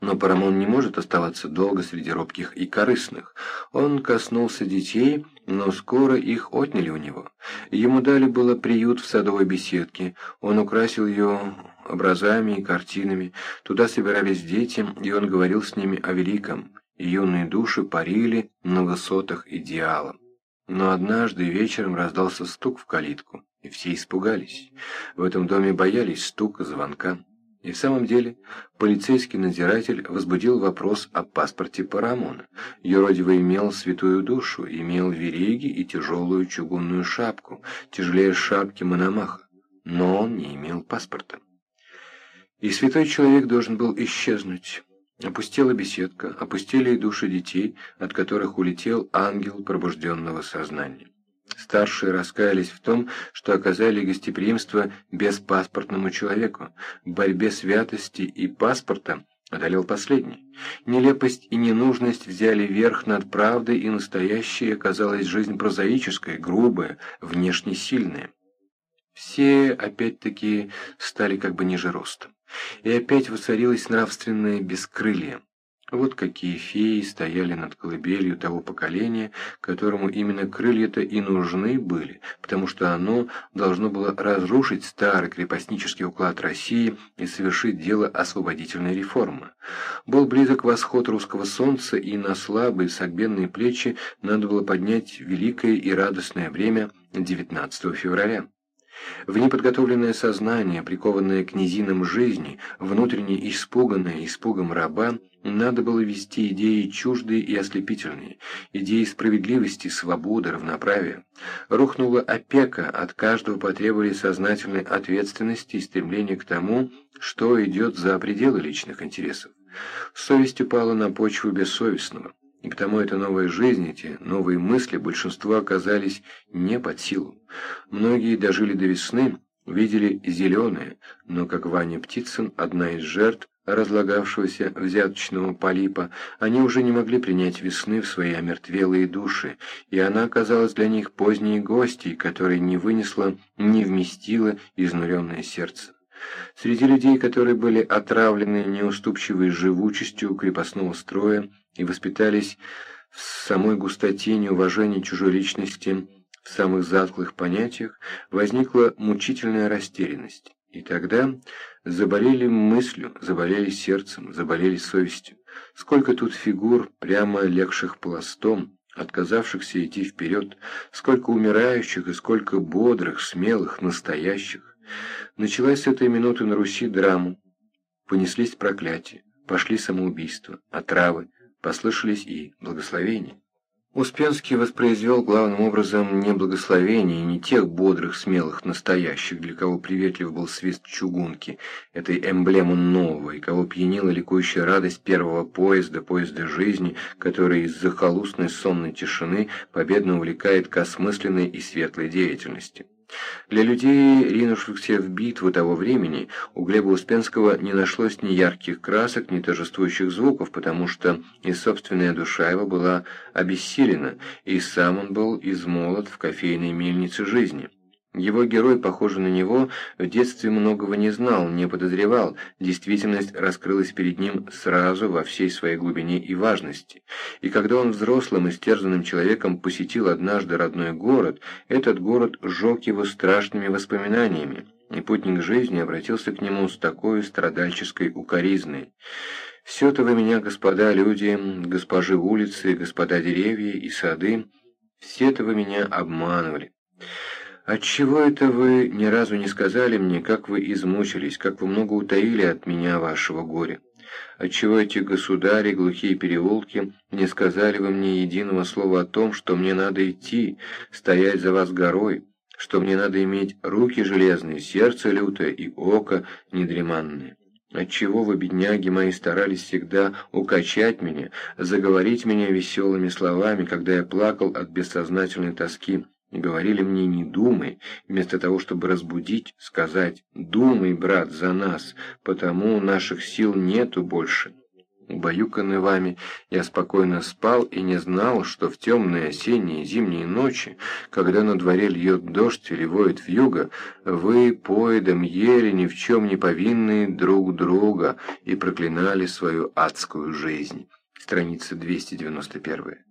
Но Парамон не может оставаться долго среди робких и корыстных. Он коснулся детей, но скоро их отняли у него. Ему дали было приют в садовой беседке, он украсил ее образами и картинами, туда собирались дети, и он говорил с ними о великом, юные души парили на высотах идеала. Но однажды вечером раздался стук в калитку, и все испугались. В этом доме боялись стука, звонка. И в самом деле, полицейский надзиратель возбудил вопрос о паспорте Парамона. Юродивый имел святую душу, имел вериги и тяжелую чугунную шапку, тяжелее шапки Мономаха, но он не имел паспорта. И святой человек должен был исчезнуть. Опустела беседка, опустили и души детей, от которых улетел ангел пробужденного сознания. Старшие раскаялись в том, что оказали гостеприимство беспаспортному человеку. В борьбе святости и паспорта одолел последний. Нелепость и ненужность взяли верх над правдой, и настоящей оказалась жизнь прозаическая, грубая, внешне сильная. Все, опять-таки, стали как бы ниже ростом. И опять воцарилось нравственное бескрылье. Вот какие феи стояли над колыбелью того поколения, которому именно крылья-то и нужны были, потому что оно должно было разрушить старый крепостнический уклад России и совершить дело освободительной реформы. Был близок восход русского солнца, и на слабые согбенные плечи надо было поднять великое и радостное время 19 февраля. В неподготовленное сознание, прикованное к низинам жизни, внутренне испуганное испугом раба, надо было вести идеи чуждые и ослепительные, идеи справедливости, свободы, равноправия. Рухнула опека, от каждого потребовали сознательной ответственности и стремления к тому, что идет за пределы личных интересов. Совесть упала на почву бессовестного. И потому эта новая жизнь, эти новые мысли большинству оказались не под силу. Многие дожили до весны, видели зеленое, но, как Ваня Птицын, одна из жертв разлагавшегося взяточного полипа, они уже не могли принять весны в свои омертвелые души, и она оказалась для них поздней гостьей, которая не вынесла, не вместила изнуренное сердце. Среди людей, которые были отравлены неуступчивой живучестью крепостного строя и воспитались в самой густоте неуважения чужой личности, в самых затклых понятиях, возникла мучительная растерянность. И тогда заболели мыслью, заболели сердцем, заболели совестью. Сколько тут фигур, прямо легших пластом, отказавшихся идти вперед, сколько умирающих и сколько бодрых, смелых, настоящих. Началась с этой минуты на Руси драма. Понеслись проклятия, пошли самоубийства, отравы, послышались и благословения. Успенский воспроизвел главным образом не благословения, не тех бодрых, смелых, настоящих, для кого приветлив был свист чугунки, этой эмблему нового, и кого пьянила ликующая радость первого поезда, поезда жизни, который из захолустной сонной тишины победно увлекает к осмысленной и светлой деятельности. Для людей, ринувшихся в битву того времени, у Глеба Успенского не нашлось ни ярких красок, ни торжествующих звуков, потому что и собственная душа его была обессилена, и сам он был измолот в кофейной мельнице жизни. Его герой, похожий на него, в детстве многого не знал, не подозревал, действительность раскрылась перед ним сразу во всей своей глубине и важности. И когда он взрослым и стерзанным человеком посетил однажды родной город, этот город сжег его страшными воспоминаниями, и путник жизни обратился к нему с такой страдальческой укоризной. «Все-то вы меня, господа люди, госпожи улицы, господа деревья и сады, все-то вы меня обманывали». «Отчего это вы ни разу не сказали мне, как вы измучились, как вы много утаили от меня вашего горя? Отчего эти государи, глухие переулки, не сказали вы мне единого слова о том, что мне надо идти, стоять за вас горой, что мне надо иметь руки железные, сердце лютое и око недреманное?» Отчего вы, бедняги мои, старались всегда укачать меня, заговорить меня веселыми словами, когда я плакал от бессознательной тоски, говорили мне «не думай», вместо того, чтобы разбудить, сказать «думай, брат, за нас, потому наших сил нету больше». Убаюканный вами, я спокойно спал и не знал, что в темные осенние и зимние ночи, когда на дворе льет дождь или воет вьюга, вы поедом ели ни в чем не повинные друг друга и проклинали свою адскую жизнь. Страница 291.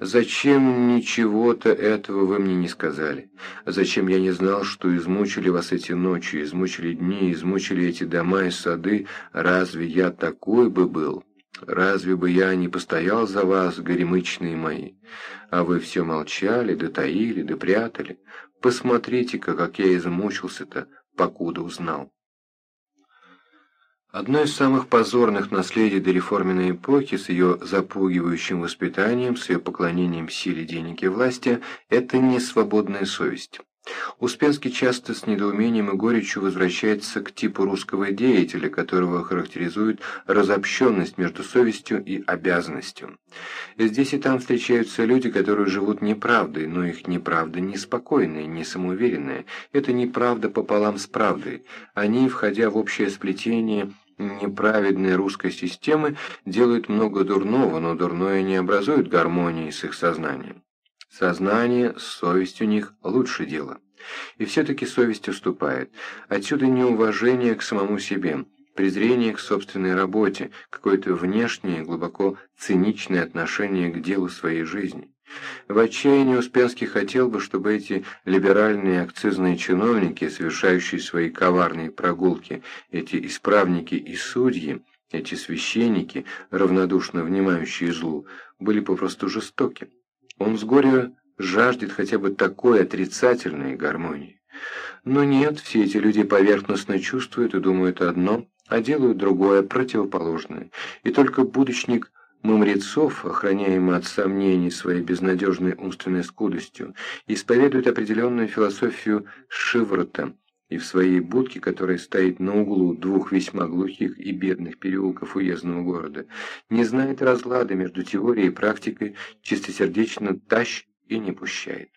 Зачем ничего-то этого вы мне не сказали? Зачем я не знал, что измучили вас эти ночи, измучили дни, измучили эти дома и сады? Разве я такой бы был? Разве бы я не постоял за вас, горемычные мои? А вы все молчали, да таили, да прятали. Посмотрите-ка, как я измучился-то, покуда узнал. Одно из самых позорных наследий дореформенной эпохи с ее запугивающим воспитанием, с ее поклонением силе денег и власти – это несвободная совесть. Успенский часто с недоумением и горечью возвращается к типу русского деятеля, которого характеризует разобщенность между совестью и обязанностью. Здесь и там встречаются люди, которые живут неправдой, но их неправда неспокойная, не самоуверенная. Это неправда пополам с правдой. Они, входя в общее сплетение неправедной русской системы, делают много дурного, но дурное не образует гармонии с их сознанием. Сознание, совесть у них – лучше дело. И все-таки совесть уступает. Отсюда неуважение к самому себе, презрение к собственной работе, какое-то внешнее, глубоко циничное отношение к делу своей жизни. В отчаянии Успенский хотел бы, чтобы эти либеральные акцизные чиновники, совершающие свои коварные прогулки, эти исправники и судьи, эти священники, равнодушно внимающие злу, были попросту жестоки. Он с горя жаждет хотя бы такой отрицательной гармонии. Но нет, все эти люди поверхностно чувствуют и думают одно, а делают другое, противоположное. И только будущник Мамрецов, охраняемый от сомнений своей безнадежной умственной скудостью, исповедует определенную философию шиврота, и в своей будке, которая стоит на углу двух весьма глухих и бедных переулков уездного города, не знает разлада между теорией и практикой, чистосердечно тащ и не пущает.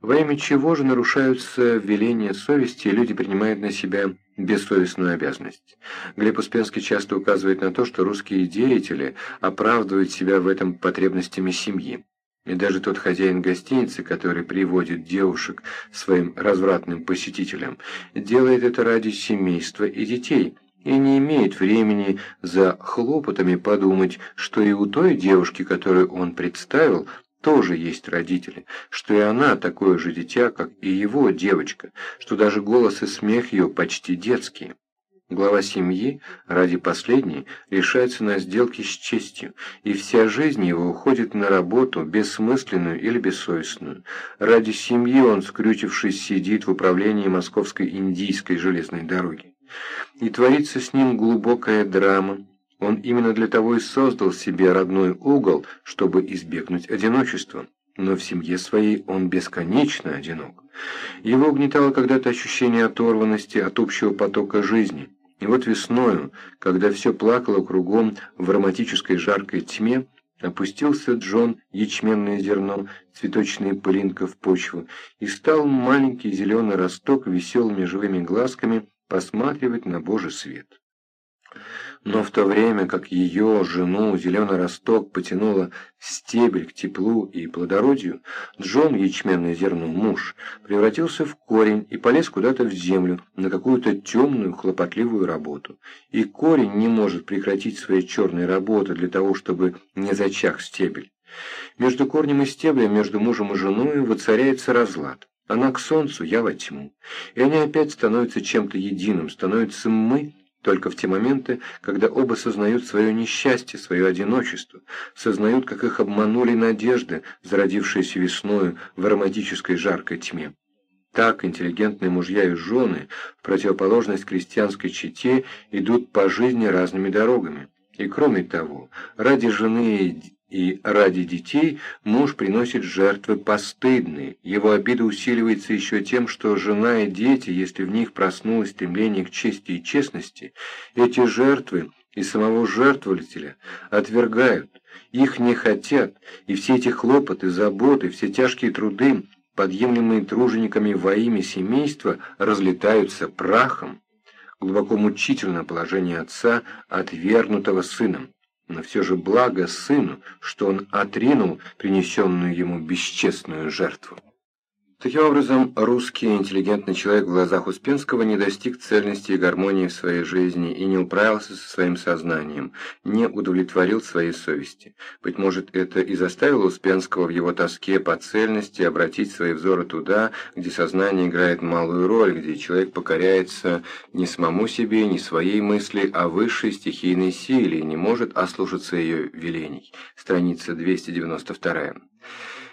Во имя чего же нарушаются веления совести, и люди принимают на себя бессовестную обязанность. Глеб Успенский часто указывает на то, что русские деятели оправдывают себя в этом потребностями семьи. И даже тот хозяин гостиницы, который приводит девушек своим развратным посетителям, делает это ради семейства и детей, и не имеет времени за хлопотами подумать, что и у той девушки, которую он представил, тоже есть родители, что и она такое же дитя, как и его девочка, что даже голос и смех ее почти детские. Глава семьи, ради последней, решается на сделки с честью, и вся жизнь его уходит на работу, бессмысленную или бессовестную. Ради семьи он, скрючившись, сидит в управлении Московской Индийской железной дороги. И творится с ним глубокая драма. Он именно для того и создал себе родной угол, чтобы избегнуть одиночества. Но в семье своей он бесконечно одинок. Его угнетало когда-то ощущение оторванности от общего потока жизни. И вот весною, когда все плакало кругом в романтической жаркой тьме, опустился Джон ячменное зерно, цветочная пылинка в почву, и стал маленький зеленый росток веселыми живыми глазками посматривать на Божий свет. Но в то время, как ее, жену, зеленый росток потянуло стебель к теплу и плодородию, Джон, ячменное зерно, муж, превратился в корень и полез куда-то в землю на какую-то темную, хлопотливую работу. И корень не может прекратить своей черной работы для того, чтобы не зачах стебель. Между корнем и стеблем, между мужем и женой воцаряется разлад. Она к солнцу, я во тьму. И они опять становятся чем-то единым, становятся мы только в те моменты, когда оба сознают свое несчастье, свое одиночество, сознают, как их обманули надежды, зародившиеся весною в ароматической жаркой тьме. Так интеллигентные мужья и жены, в противоположность крестьянской чете, идут по жизни разными дорогами. И кроме того, ради жены и ради детей муж приносит жертвы постыдные. Его обида усиливается еще тем, что жена и дети, если в них проснулось стремление к чести и честности, эти жертвы и самого жертвователя отвергают, их не хотят, и все эти хлопоты, заботы, все тяжкие труды, подъемлемые тружениками во имя семейства, разлетаются прахом. Глубоко мучительно положение отца, отвергнутого сыном. Но все же благо сыну, что он отринул принесенную ему бесчестную жертву. Таким образом, русский интеллигентный человек в глазах Успенского не достиг цельности и гармонии в своей жизни и не управился со своим сознанием, не удовлетворил своей совести. Быть может, это и заставило Успенского в его тоске по цельности обратить свои взоры туда, где сознание играет малую роль, где человек покоряется не самому себе, не своей мысли, а высшей стихийной силе и не может ослушаться ее велений. Страница 292.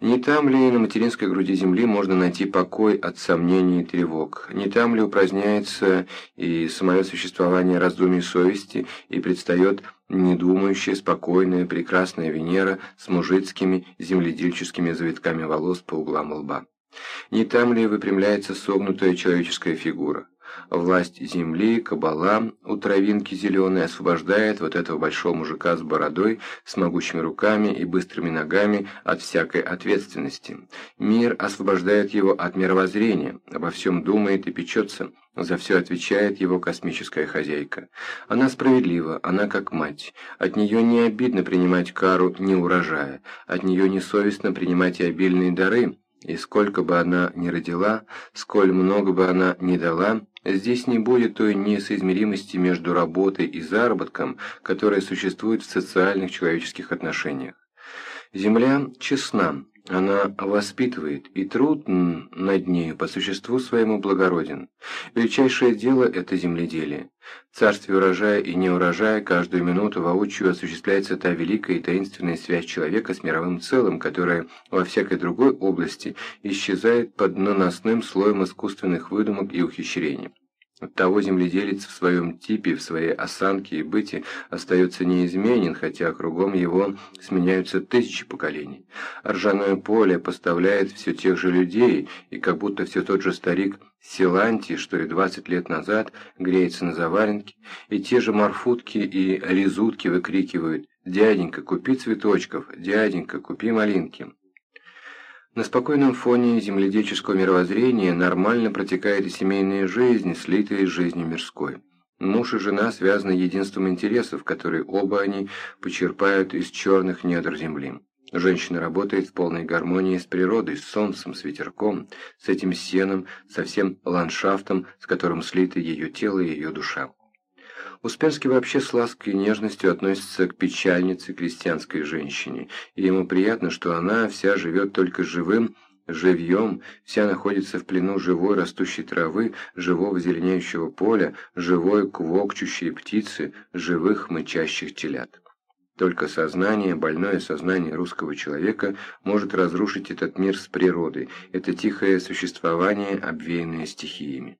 Не там ли на материнской груди земли можно найти покой от сомнений и тревог? Не там ли упраздняется и самое существование раздумий совести и предстает недумающая, спокойная, прекрасная Венера с мужицкими земледельческими завитками волос по углам лба? Не там ли выпрямляется согнутая человеческая фигура? Власть земли, кабала у травинки зеленой освобождает вот этого большого мужика с бородой, с могучими руками и быстрыми ногами от всякой ответственности. Мир освобождает его от мировоззрения, обо всем думает и печется, за все отвечает его космическая хозяйка. Она справедлива, она как мать. От нее не обидно принимать кару не урожая, от нее не совестно принимать и обильные дары, и сколько бы она ни родила, сколь много бы она ни дала, здесь не будет той несоизмеримости между работой и заработком, которая существует в социальных человеческих отношениях. Земля честна, она воспитывает, и труд над нею по существу своему благороден. Величайшее дело – это земледелие. В царстве урожая и неурожая каждую минуту воочию осуществляется та великая и таинственная связь человека с мировым целым, которая во всякой другой области исчезает под наносным слоем искусственных выдумок и ухищрений. Оттого земледелец в своем типе, в своей осанке и быте остается неизменен, хотя кругом его сменяются тысячи поколений. Ржаное поле поставляет все тех же людей, и как будто все тот же старик Силанти, что и 20 лет назад греется на заваленке, и те же морфутки и резутки выкрикивают «Дяденька, купи цветочков! Дяденька, купи малинки!» На спокойном фоне земледельческого мировоззрения нормально протекает и семейная жизнь, слитая с жизнью мирской. Муж и жена связаны единством интересов, которые оба они почерпают из черных недр земли. Женщина работает в полной гармонии с природой, с солнцем, с ветерком, с этим сеном, со всем ландшафтом, с которым слиты ее тело и ее душа. Успенский вообще с лаской и нежностью относится к печальнице крестьянской женщине, и ему приятно, что она вся живет только живым, живьем, вся находится в плену живой растущей травы, живого зеленеющего поля, живой квокчущей птицы, живых мычащих телят. Только сознание, больное сознание русского человека может разрушить этот мир с природой, это тихое существование, обвеянное стихиями.